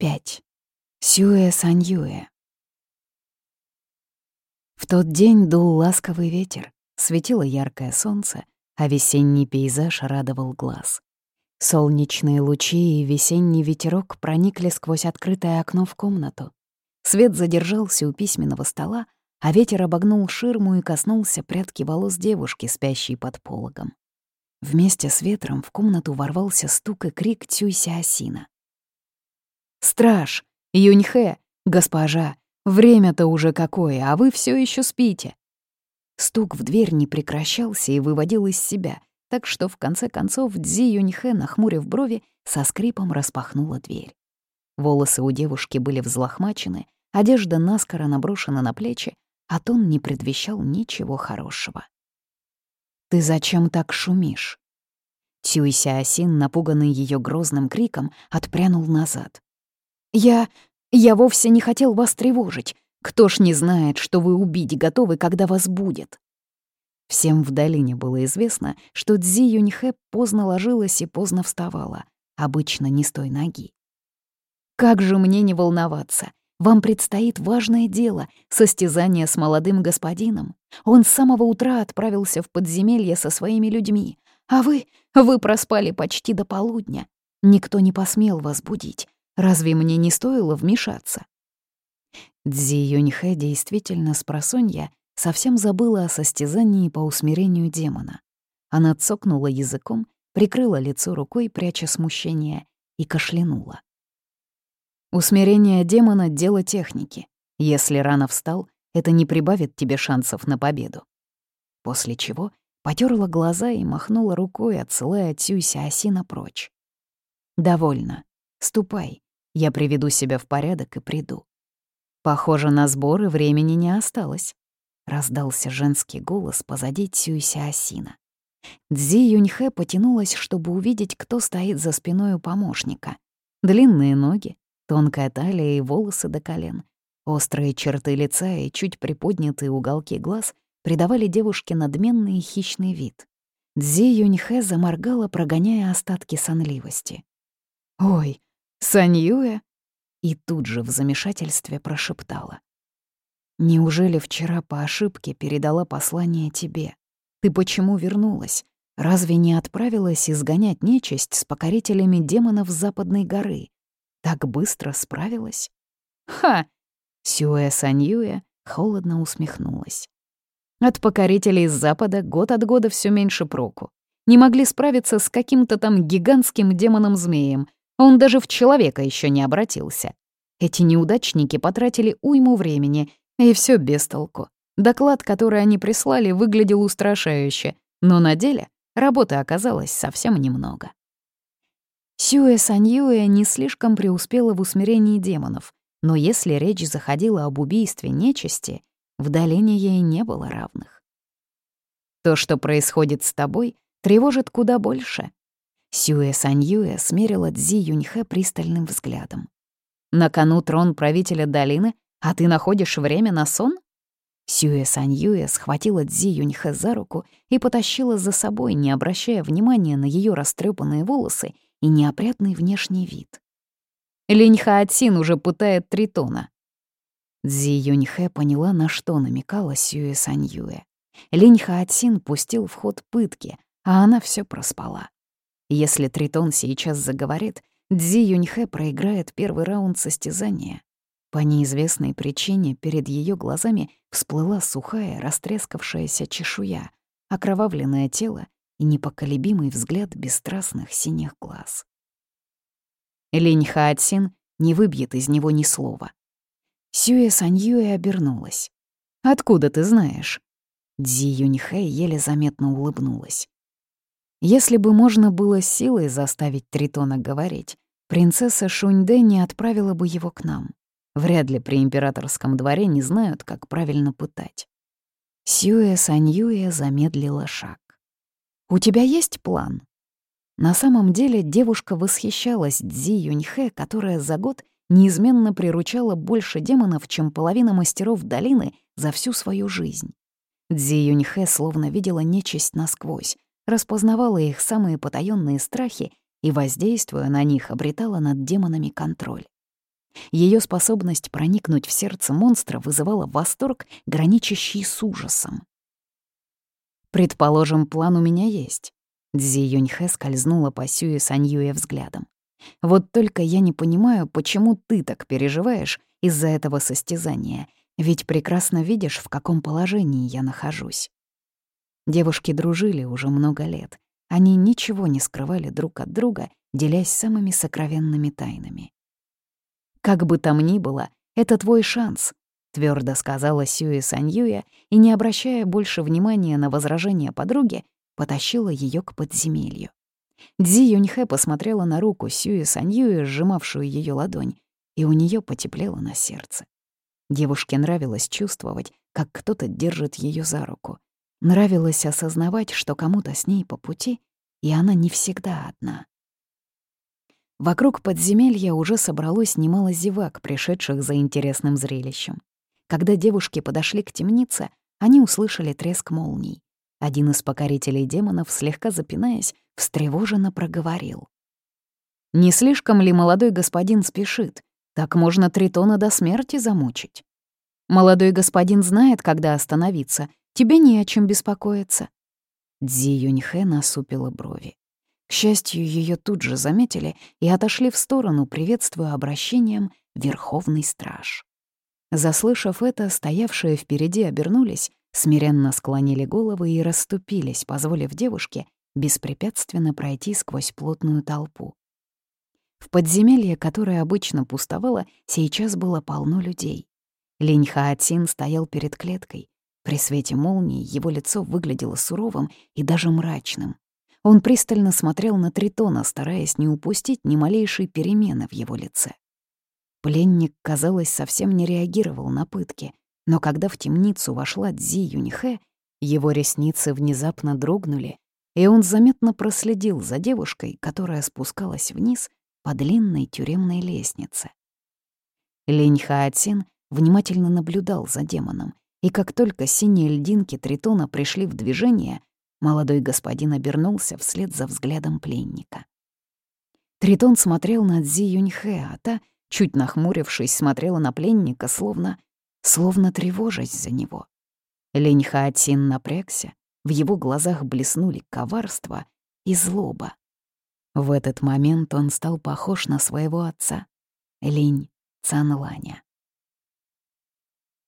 5. Сюэ Саньюэ. В тот день дул ласковый ветер, светило яркое солнце, а весенний пейзаж радовал глаз. Солнечные лучи и весенний ветерок проникли сквозь открытое окно в комнату. Свет задержался у письменного стола, а ветер обогнул ширму и коснулся прядки волос девушки, спящей под пологом. Вместе с ветром в комнату ворвался стук и крик Цюйся Осина. «Страж! Юньхэ! Госпожа! Время-то уже какое, а вы все еще спите!» Стук в дверь не прекращался и выводил из себя, так что в конце концов Дзи Юньхэ, нахмурив брови, со скрипом распахнула дверь. Волосы у девушки были взлохмачены, одежда наскоро наброшена на плечи, а тон не предвещал ничего хорошего. «Ты зачем так шумишь?» Тюйся Асин, напуганный ее грозным криком, отпрянул назад. «Я... я вовсе не хотел вас тревожить. Кто ж не знает, что вы убить готовы, когда вас будет?» Всем в долине было известно, что Цзи Юньхэ поздно ложилась и поздно вставала, обычно не с той ноги. «Как же мне не волноваться? Вам предстоит важное дело — состязание с молодым господином. Он с самого утра отправился в подземелье со своими людьми, а вы... вы проспали почти до полудня. Никто не посмел вас будить. Разве мне не стоило вмешаться? Дзи Юньхэ действительно с просонья совсем забыла о состязании по усмирению демона. Она цокнула языком, прикрыла лицо рукой, пряча смущение, и кашлянула. Усмирение демона — дело техники. Если рано встал, это не прибавит тебе шансов на победу. После чего потерла глаза и махнула рукой, отсылая Тюся Осина прочь. «Довольно. Ступай. Я приведу себя в порядок и приду». «Похоже, на сборы времени не осталось», — раздался женский голос позади Цюйся Осина. Дзи Юньхэ потянулась, чтобы увидеть, кто стоит за спиной у помощника. Длинные ноги, тонкая талия и волосы до колен, острые черты лица и чуть приподнятые уголки глаз придавали девушке надменный и хищный вид. Дзи Юньхэ заморгала, прогоняя остатки сонливости. «Ой, Саньюэ?» И тут же в замешательстве прошептала. «Неужели вчера по ошибке передала послание тебе? Ты почему вернулась? Разве не отправилась изгонять нечисть с покорителями демонов Западной горы? Так быстро справилась?» «Ха!» — Сюэ Саньюэ холодно усмехнулась. От покорителей с Запада год от года все меньше проку. Не могли справиться с каким-то там гигантским демоном-змеем. Он даже в человека еще не обратился. Эти неудачники потратили уйму времени, и все без толку. Доклад, который они прислали, выглядел устрашающе, но на деле работы оказалось совсем немного. Сюэ Саньюэ не слишком преуспела в усмирении демонов, но если речь заходила об убийстве нечисти, в долине ей не было равных. То, что происходит с тобой, тревожит куда больше. Сюэ Саньюэ смерила Цзи Юньхэ пристальным взглядом. На кону трон правителя долины, а ты находишь время на сон? Сюэ Саньюэ схватила Цзи Юньхэ за руку и потащила за собой, не обращая внимания на ее растрепанные волосы и неопрятный внешний вид. Линь Хаотсин уже пытает Тритона. Цзи Юньхэ поняла, на что намекала Сюэ Саньюэ. Линь Хаотсин пустил в ход пытки, а она все проспала. Если Тритон сейчас заговорит, Цзи Юньхэ проиграет первый раунд состязания. По неизвестной причине перед ее глазами всплыла сухая, растрескавшаяся чешуя, окровавленное тело и непоколебимый взгляд бесстрастных синих глаз. Линь Хаотсин не выбьет из него ни слова. Сюэ Саньюэ обернулась. «Откуда ты знаешь?» Дзи Юньхэ еле заметно улыбнулась. Если бы можно было силой заставить Тритона говорить, принцесса Шуньдэ не отправила бы его к нам. Вряд ли при императорском дворе не знают, как правильно пытать. Сюэ Саньюэ замедлила шаг. «У тебя есть план?» На самом деле девушка восхищалась Дзи Юньхэ, которая за год неизменно приручала больше демонов, чем половина мастеров долины за всю свою жизнь. Дзи Юньхэ словно видела нечисть насквозь, распознавала их самые потаённые страхи и, воздействуя на них, обретала над демонами контроль. Ее способность проникнуть в сердце монстра вызывала восторг, граничащий с ужасом. «Предположим, план у меня есть». Дзи Юньхэ скользнула по Сюэ Саньюе взглядом. «Вот только я не понимаю, почему ты так переживаешь из-за этого состязания, ведь прекрасно видишь, в каком положении я нахожусь». Девушки дружили уже много лет. Они ничего не скрывали друг от друга, делясь самыми сокровенными тайнами. «Как бы там ни было, это твой шанс», — твердо сказала Сюэ Саньюя и, не обращая больше внимания на возражения подруги, потащила ее к подземелью. Дзи Юньхэ посмотрела на руку Сюэ Саньюя, сжимавшую ее ладонь, и у нее потеплело на сердце. Девушке нравилось чувствовать, как кто-то держит ее за руку. Нравилось осознавать, что кому-то с ней по пути, и она не всегда одна. Вокруг подземелья уже собралось немало зевак, пришедших за интересным зрелищем. Когда девушки подошли к темнице, они услышали треск молний. Один из покорителей демонов, слегка запинаясь, встревоженно проговорил. «Не слишком ли молодой господин спешит? Так можно Тритона до смерти замучить. Молодой господин знает, когда остановиться, тебе не о чем беспокоиться». Дзи Юньхэ насупила брови. К счастью, ее тут же заметили и отошли в сторону, приветствуя обращением «Верховный страж». Заслышав это, стоявшие впереди обернулись, смиренно склонили головы и расступились, позволив девушке беспрепятственно пройти сквозь плотную толпу. В подземелье, которое обычно пустовало, сейчас было полно людей. Линь Хаатин стоял перед клеткой. При свете молнии его лицо выглядело суровым и даже мрачным. Он пристально смотрел на Тритона, стараясь не упустить ни малейшей перемены в его лице. Пленник, казалось, совсем не реагировал на пытки, но когда в темницу вошла Дзи Юньхэ, его ресницы внезапно дрогнули, и он заметно проследил за девушкой, которая спускалась вниз по длинной тюремной лестнице. Линь Хаатин внимательно наблюдал за демоном, и как только синие льдинки Тритона пришли в движение, Молодой господин обернулся вслед за взглядом пленника. Тритон смотрел на Цзи Юньхэ, а та, чуть нахмурившись, смотрела на пленника, словно... словно тревожась за него. Лень Хаатин напрягся, в его глазах блеснули коварство и злоба. В этот момент он стал похож на своего отца, Линь Цанланя.